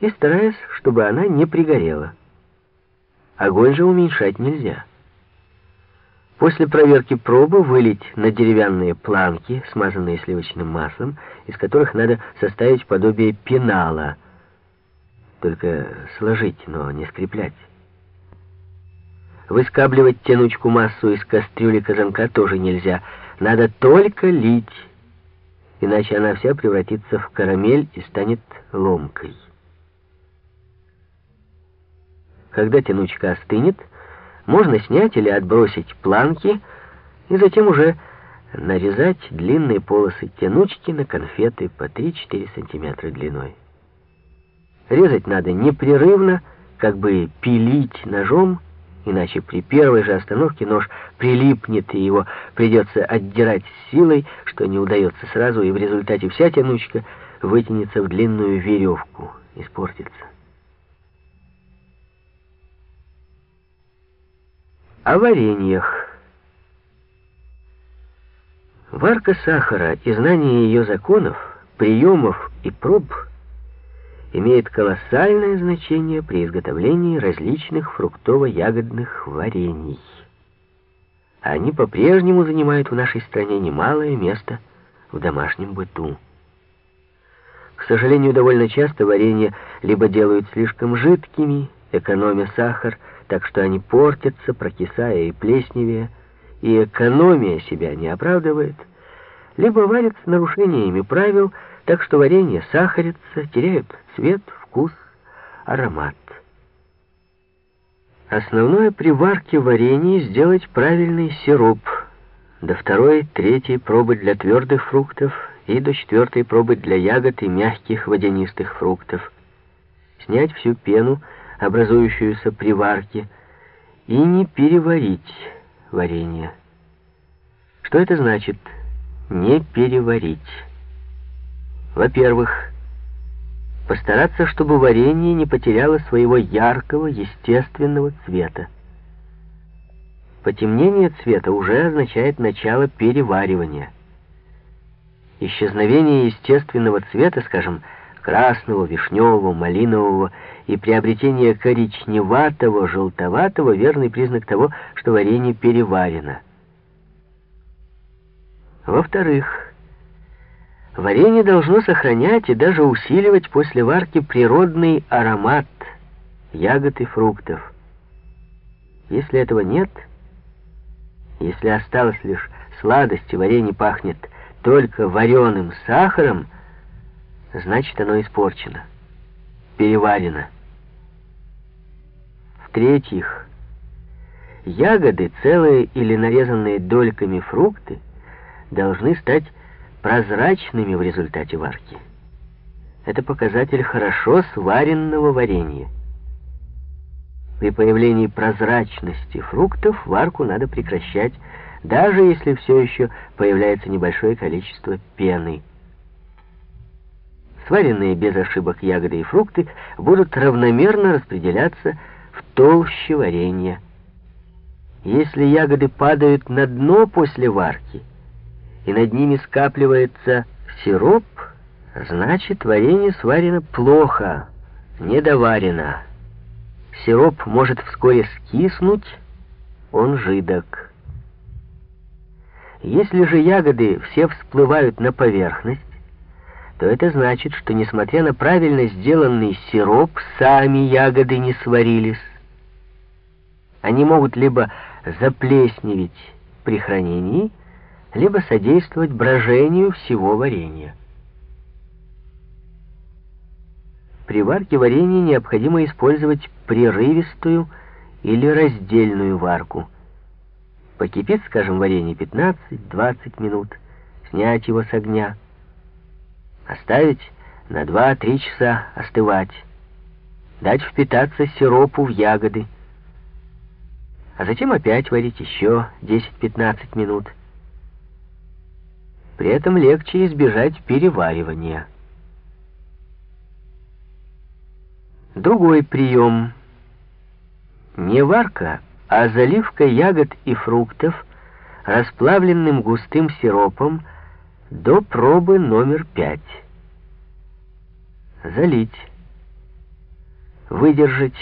и стараясь, чтобы она не пригорела. Огонь же уменьшать нельзя. После проверки пробы вылить на деревянные планки, смазанные сливочным маслом, из которых надо составить подобие пенала. Только сложить, но не скреплять. Выскабливать тянучку массу из кастрюли казанка тоже нельзя. Надо только лить, иначе она вся превратится в карамель и станет ломкой. Когда тянучка остынет, можно снять или отбросить планки и затем уже нарезать длинные полосы тянучки на конфеты по 3-4 сантиметра длиной. Резать надо непрерывно, как бы пилить ножом, иначе при первой же остановке нож прилипнет, и его придется отдирать силой, что не удается сразу, и в результате вся тянучка вытянется в длинную веревку, испортится. О вареньях. Варка сахара и знание ее законов, приемов и проб имеет колоссальное значение при изготовлении различных фруктово-ягодных варений. Они по-прежнему занимают в нашей стране немалое место в домашнем быту. К сожалению, довольно часто варенья либо делают слишком жидкими, экономя сахар, так что они портятся, прокисая и плесневее, и экономия себя не оправдывает, либо варят с нарушениями правил, так что варенье сахарится, теряют цвет, вкус, аромат. Основное при варке варенья сделать правильный сироп, до второй, третьей пробы для твердых фруктов и до четвертой пробы для ягод и мягких водянистых фруктов. Снять всю пену, образующуюся при варке, и не переварить варенье. Что это значит «не переварить»? Во-первых, постараться, чтобы варенье не потеряло своего яркого, естественного цвета. Потемнение цвета уже означает начало переваривания. Исчезновение естественного цвета, скажем, красного, вишневого, малинового и приобретение коричневатого, желтоватого — верный признак того, что варенье переварено. Во-вторых, варенье должно сохранять и даже усиливать после варки природный аромат ягод и фруктов. Если этого нет, если осталась лишь сладость и варенье пахнет только вареным сахаром — значит оно испорчено, переварено. В-третьих, ягоды, целые или нарезанные дольками фрукты, должны стать прозрачными в результате варки. Это показатель хорошо сваренного варенья. При появлении прозрачности фруктов варку надо прекращать, даже если все еще появляется небольшое количество пены. Сваренные без ошибок ягоды и фрукты будут равномерно распределяться в толще варенья. Если ягоды падают на дно после варки, и над ними скапливается сироп, значит варенье сварено плохо, недоварено. Сироп может вскоре скиснуть, он жидок. Если же ягоды все всплывают на поверхность, то это значит, что, несмотря на правильно сделанный сироп, сами ягоды не сварились. Они могут либо заплесневеть при хранении, либо содействовать брожению всего варенья. При варке варенья необходимо использовать прерывистую или раздельную варку. Покипит, скажем, варенье 15-20 минут, снять его с огня, Оставить на 2-3 часа остывать. Дать впитаться сиропу в ягоды. А затем опять варить еще 10-15 минут. При этом легче избежать переваривания. Другой прием. Не варка, а заливка ягод и фруктов расплавленным густым сиропом до пробы номер пять. Залить. выдержать